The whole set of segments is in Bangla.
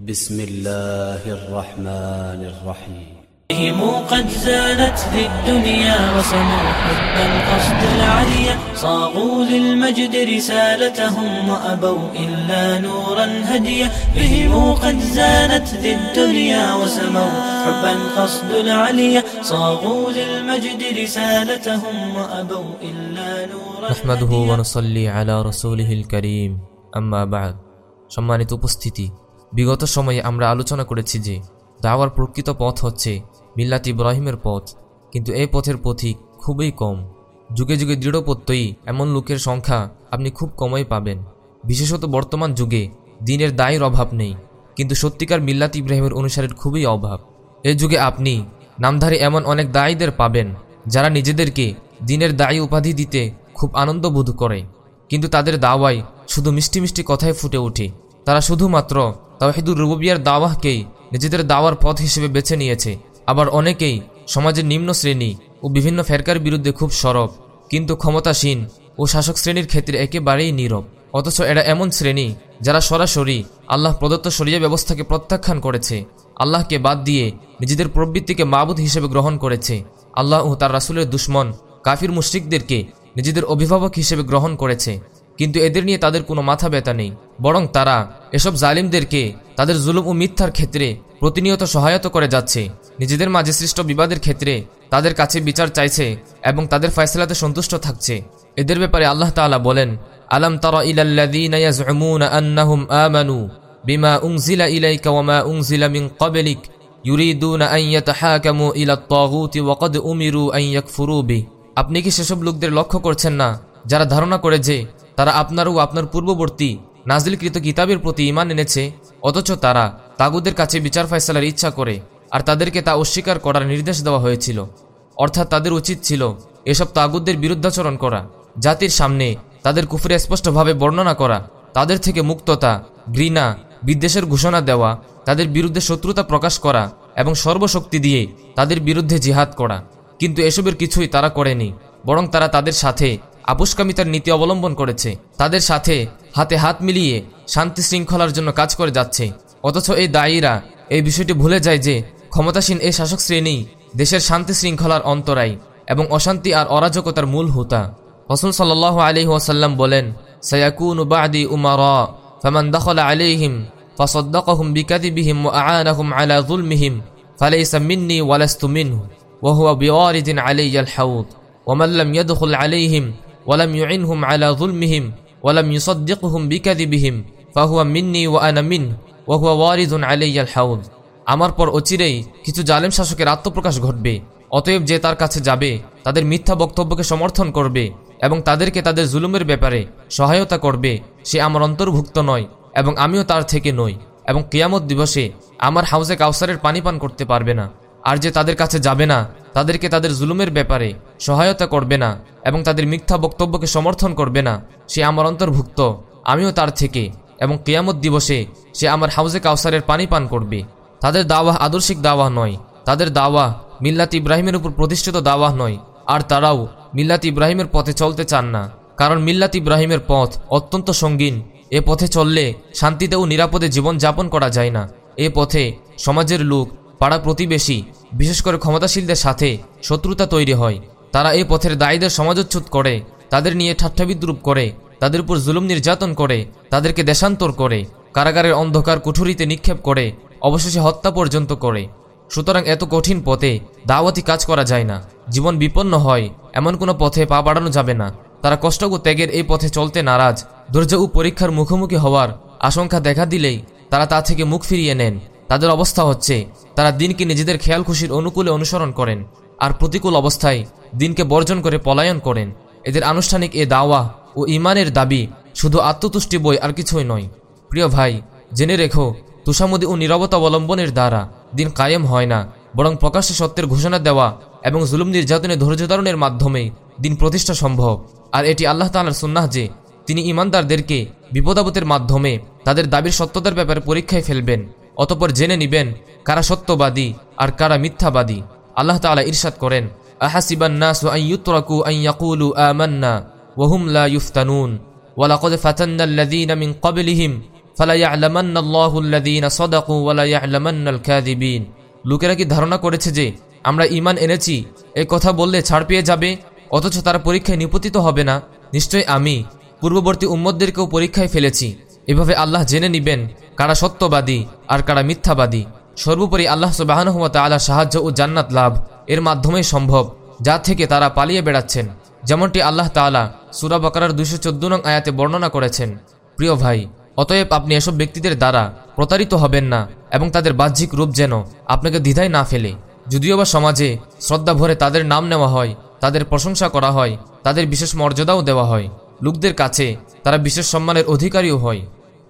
بسم الله الرحمن الرحيم بهم قد زانت للدنيا وسموا حبا قصد العليا صاغوا للمجد رسالتهم وأبوا إلا نورا هديا بهم قد زانت للدنيا وسموا حبا قصد العليا صاغوا للمجد رسالتهم وأبوا إلا نورا নাহমাদুহু هديا ওয়ানুসাল্লি আলা রসুলিহিল করিম আম্মা বাদ সম্মানিত উপস্থিতি বিগত সময়ে আমরা আলোচনা করেছি যে, দাওয়ার প্রকৃত পথ হচ্ছে মিল্লাত ইব্রাহিমের পথ, কিন্তু এই পথের পথিক খুবই কম। যুগে যুগে দৃঢ়প্রত্যয়ী এমন লোকের সংখ্যা আপনি খুব কমই পাবেন। বিশেষত বর্তমান যুগে দিনের দায়ের অভাব নেই, কিন্তু সত্যিকার মিল্লাত ইব্রাহিমের অনুসারের খুবই অভাব। এই যুগে আপনি নামধারী এমন অনেক দায়ীদের পাবেন, যারা নিজেদেরকে দিনের দায়ী উপাধি দিতে খুব আনন্দ বোধ করে। কিন্তু তাদের দাওয়ায় শুধু মিষ্টি মিষ্টি কথায় ফুটে ওঠে। তারা শুধুমাত্র তাওহিদুর রুবিয়ার দাওয়াহকেই নিজেদের দাওয়ার পথ হিসেবে বেছে নিয়েছে। আবার অনেকেই সমাজের নিম্ন শ্রেণি ও বিভিন্ন ফেরকার বিরুদ্ধে খুব সরব, কিন্তু ক্ষমতাসীন ও শাসক শ্রেণির ক্ষেত্রে একেবারেই নীরব। অথচ এরা এমন শ্রেণি যারা সরাসরি আল্লাহ প্রদত্ত শরিয়া ব্যবস্থাকে প্রত্যাখ্যান করেছে, আল্লাহকে বাদ দিয়ে নিজেদের প্রবৃত্তিকে মাবুদ হিসেবে গ্রহণ করেছে। আল্লাহ ও তার রাসুলের দুশ্মন কাফির মুশরিকদেরকে নিজেদের অভিভাবক হিসেবে গ্রহণ করেছে। কিন্তু এদের নিয়ে তাদের কোনো মাথা ব্যথা নেই, বরং তারা এসব জালিমদেরকে তাদের জুলুম ও মিথ্যার ক্ষেত্রে প্রতিনিয়ত সহায়তা করে যাচ্ছে। নিজেদের মাঝে সৃষ্ট বিবাদের ক্ষেত্রে তাদের কাছে বিচার চাইছে এবং তাদের ফয়সলাতে সন্তুষ্ট থাকছে। এদের ব্যাপারে আল্লাহ তাআলা বলেন, আলম তারা উমিরু আপনি কি সেসব লোকদের লক্ষ্য করছেন না, যারা ধারণা করে যে তারা আপনার ও আপনার পূর্ববর্তী নাজিলকৃত কিতাবের প্রতি ইমান এনেছে, অথচ তারা তাগুদের কাছে বিচার ফয়সালার ইচ্ছা করে, আর তাদেরকে তা অস্বীকার করার নির্দেশ দেওয়া হয়েছিল। অর্থাৎ তাদের উচিত ছিল এসব তাগুদের বিরুদ্ধাচরণ করা, জাতির সামনে তাদের কুফরে স্পষ্টভাবে বর্ণনা করা, তাদের থেকে মুক্ততা, ঘৃণা, বিদ্বেষের ঘোষণা দেওয়া, তাদের বিরুদ্ধে শত্রুতা প্রকাশ করা এবং সর্বশক্তি দিয়ে তাদের বিরুদ্ধে জিহাদ করা। কিন্তু এসবের কিছুই তারা করেনি, বরং তারা তাদের সাথে আপুষ্কামিতার নীতি অবলম্বন করেছে। তাদের সাথে হাতে হাত মিলিয়ে শান্তি শৃঙ্খলার জন্য কাজ করে যাচ্ছে। অথচ এই দায়ীরা এই বিষয়টি ভুলে যায় যে ক্ষমতাসীন এই শাসক শ্রেণি দেশের শান্তি শৃঙ্খলার অন্তরায় এবং অশান্তি আর অরাজকতার মূল হুতা। হসুল সাল্লাহ আলি ওয়াসাল্লাম বলেন, সয়াকুন বাদি উমার, ফমান দখল আলিহিম ফসদ্দকহুম বিকাদিবিহিম আনহুম আলা জুলমিহিম ফালাইসা মিন্নি ওয়ালাস্তু মিনহু ওহুয়া বিওয়ারিদিন আলিয়াল হাউদ ওমাল্লাম ইয়াদখুল আলিহিম ওয়ালাম ইউইনহুম আলা জুলমিহিম ওয়ালাম ইউসদ্দিকহুম বিকাদিবিহিম ফাহুয়া মিন্নি ওয়া আনা মিন ওয়াহুয়া ওয়ারিদুন আলাইয়াল আমার পর অচিরেই কিছু জালেম শাসকের আত্মপ্রকাশ ঘটবে। অতএব যে তার কাছে যাবে, তাদের মিথ্যা বক্তব্যকে সমর্থন করবে এবং তাদেরকে তাদের জুলুমের ব্যাপারে সহায়তা করবে। সে আমার অন্তর্ভুক্ত নয় এবং আমিও তার থেকে নই এবং কিয়ামত দিবসে আমার হাউসে কাউসারের পানি পান করতে পারবে না। আর যে তাদের কাছে যাবে না তাদেরকে তাদের জুলুমের ব্যাপারে সহায়তা করবে না এবং তাদের মিথ্যা বক্তব্যকে সমর্থন করবে না। সে আমার অন্তর্ভুক্ত, আমিও তার থেকে, এবং কেয়ামত দিবসে সে আমার হাউজে কাউসারের পানি পান করবে। তাদের দাওয়া আদর্শিক দাওয়া নয়, তাদের দাওয়া মিল্লাত ইব্রাহিমের উপর প্রতিষ্ঠিত দাওয়া নয়, আর তারাও মিল্লাত ইব্রাহিমের পথে চলতে চান না। কারণ মিল্লাত ইব্রাহিমের পথ অত্যন্ত সঙ্গীন, এ পথে চললে শান্তিতে ও নিরাপদে জীবন যাপন করা যায় না। এ পথে সমাজের লোক পাড়া প্রতিবেশী বিশেষ করে ক্ষমতাশীলদের সাথে শত্রুতা তৈরি হয়। তারা এই পথের দায়ীদের সমাজোচ্ছুত করে, তাদের নিয়ে ঠাট্টাবিদ্রুপ করে, তাদের উপর জুলুম নির্যাতন করে, তাদেরকে দেশান্তর করে, কারাগারের অন্ধকার কুঠুরিতে নিক্ষেপ করে, অবশেষে হত্যা পর্যন্ত করে। সুতরাং এত কঠিন পথে দাওয়াতি কাজ করা যায় না। জীবন বিপন্ন হয়, এমন কোনো পথে পা বাড়ানো যাবে না। তারা কষ্ট ও ত্যাগের এই পথে চলতে নারাজ। ধৈর্য ও পরীক্ষার মুখোমুখি হওয়ার আশঙ্কা দেখা দিলেই তারা তা থেকে মুখ ফিরিয়ে নেন। তাদের অবস্থা হচ্ছে, তারা দিনকে নিজেদের খেয়াল খুশির অনুকূলে অনুসরণ করেন আর প্রতিকূল অবস্থায় দিনকে বর্জন করে পলায়ন করেন। এদের আনুষ্ঠানিক এ দাওয়া ও ইমানের দাবি শুধু আত্মতুষ্টি বই আর কিছুই নয়। প্রিয় ভাই, জেনে রেখো, তুষামদি ও নিরবতা অবলম্বনের দ্বারা দিন কায়েম হয় না, বরং প্রকাশ্যে সত্যের ঘোষণা দেওয়া এবং জুলুম নির্যাতনে ধৈর্য ধারণের মাধ্যমে দিন প্রতিষ্ঠা সম্ভব। আর এটি আল্লাহ তালার সুন্নাহ যে, তিনি ইমানদারদেরকে বিপদাবতের মাধ্যমে তাদের দাবির সত্যতার ব্যাপারে পরীক্ষায় ফেলবেন। অতপর জেনে নিবেন কারা সত্যবাদী আর কারা মিথ্যাবাদী। আল্লাহ তাআলা ইরশাদ করেন, আহাসিবান নাসু আন ইউতরাকু আন ইয়াকুলু আমান্না ওয়া হুম লা লোকেরা কি ধারণা করেছে যে আমরা ইমান এনেছি এই কথা বললে ছাড় পেয়ে যাবে, অথচ তারা পরীক্ষায় নিপতিত হবে না? নিশ্চয় আমি পূর্ববর্তী উম্মতদেরকেও পরীক্ষায় ফেলেছি। এভাবে আল্লাহ জেনে নিবেন কারা সত্যবাদী আর কারা মিথ্যাবাদী। সর্বোপরি আল্লাহ সুবাহানুয়া তালা সাহায্য ও জান্নাত লাভ এর মাধ্যমেই সম্ভব, যা থেকে তারা পালিয়ে বেড়াচ্ছেন, যেমনটি আল্লাহ তালা সুরা বাকারার দুশো চোদ্দ নং আয়াতে বর্ণনা করেছেন। প্রিয় ভাই, অতএব আপনি এসব ব্যক্তিদের দ্বারা প্রতারিত হবেন না এবং তাদের বাহ্যিক রূপ যেন আপনাকে দ্বিধায় না ফেলে। যদিও বা সমাজে শ্রদ্ধা ভরে তাদের নাম নেওয়া হয়, তাদের প্রশংসা করা হয়, তাদের বিশেষ মর্যাদাও দেওয়া হয়। লোকদের কাছে তারা বিশেষ সম্মানের অধিকারীও হয়।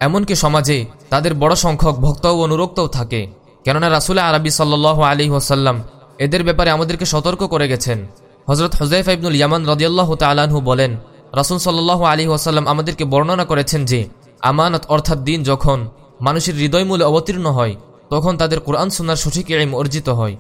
এমনকি সমাজে তাদের বড় সংখ্যক ভক্ত ও অনুরক্তও থাকে। কেননা রাসুল্লাহ আরবি সাল্লাহ আলী ওসাল্লাম এদের ব্যাপারে আমাদেরকে সতর্ক করে গেছেন। হজরত হুজাইফ ইবনুল ইয়ামান রদিয়াল্লাহ তালাহু বলেন, রাসুল সাল্লাহ আলী ওসাল্লাম আমাদেরকে বর্ণনা করেছেন যে, আমানত অর্থাৎ দিন যখন মানুষের হৃদয়মূলে অবতীর্ণ হয়, তখন তাদের কোরআন সুনার সঠিক এম অর্জিত হয়।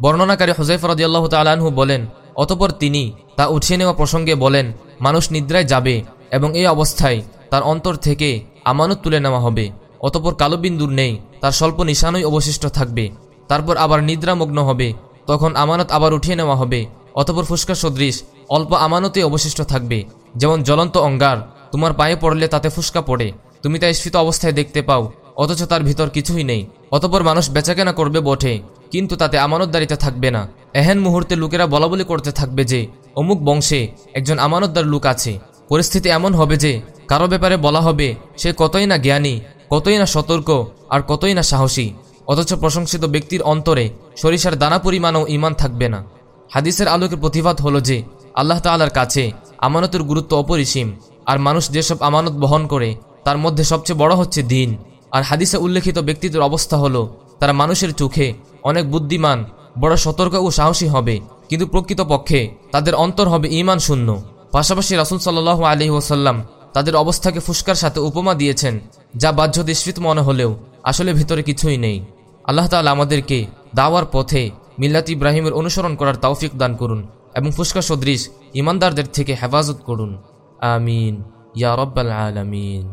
বর্ণনাকারী হুজাইফ রদিয়াল্লাহ তালাহু বলেন, অতপর তিনি তা উঠিয়ে নেওয়া প্রসঙ্গে বলেন, মানুষ নিদ্রায় যাবে এবং এই অবস্থায় তার অন্তর থেকে আমানত তুলে নেওয়া হবে। অতপর কালো বিন্দুর নেই, তার স্বল্প নিশানই অবশিষ্ট থাকবে। তারপর আবার নিদ্রামগ্ন হবে, তখন আমানত আবার উঠিয়ে নেওয়া হবে। অতপর ফুসকা সদৃশ, অল্প আমানতে অবশিষ্ট থাকবে। যেমন জ্বলন্ত অঙ্গার, তোমার পায়ে পড়লে তাতে ফুসকা পড়ে। তুমি তা স্ফীত অবস্থায় দেখতে পাও, অথচ তার ভিতর কিছুই নেই। অতপর মানুষ বেচাকেনা করবে বটে, কিন্তু তাতে আমানতদারিতে থাকবে না। এহেন মুহূর্তে লোকেরা বলাবলি করতে থাকবে যে, অমুক বংশে একজন আমানতদার লোক আছে। পরিস্থিতি এমন হবে যে কারও ব্যাপারে বলা হবে, সে কতই না জ্ঞানী, কতই না সতর্ক, আর কতই না সাহসী, অথচ প্রশংসিত ব্যক্তির অন্তরে সরিষার দানা পরিমাণও ইমান থাকবে না। হাদিসের আলোকে প্রতিবাদ হলো যে, আল্লাহ তালার কাছে আমানতের গুরুত্ব অপরিসীম, আর মানুষ যেসব আমানত বহন করে, তার মধ্যে সবচেয়ে বড় হচ্ছে দিন। আর হাদিসে উল্লেখিত ব্যক্তিদের অবস্থা হলো, তারা মানুষের চোখে অনেক বুদ্ধিমান, বড় সতর্ক ও সাহসী হবে, কিন্তু প্রকৃতপক্ষে তাদের অন্তর হবে ইমান শূন্য। পাশাপাশি রাসুল সাল্লাহ আলহি ওসাল্লাম তাদের অবস্থাকে ফুসকার সাথে উপমা দিয়েছেন, যা বাহ্য দৃষ্টিত মনে হলেও আসলে ভিতরে কিছুই নেই। আল্লাহ তালা আমাদেরকে দাওয়ার পথে মিল্লাত ইব্রাহিমের অনুসরণ করার তৌফিক দান করুন এবং ফুসকা সদৃশ ইমানদারদের থেকে হেফাজত করুন। আমিন। ইয়া রব্বাল আলামিন।